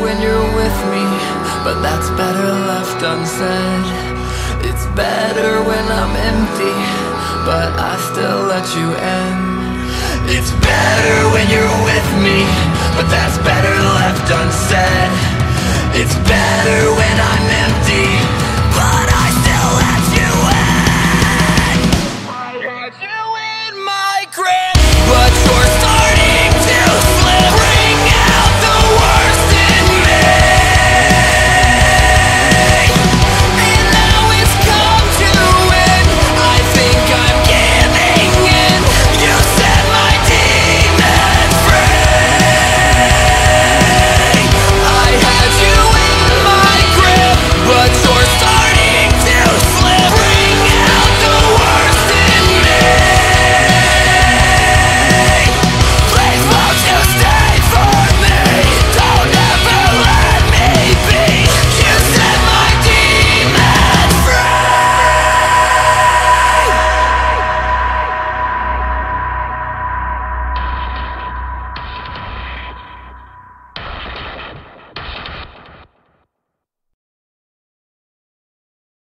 When you're with me, but that's better left unsaid. It's better when I'm empty, but I still let you in. It's better when you're with me, but that's better left unsaid. It's better when I'm unsaid.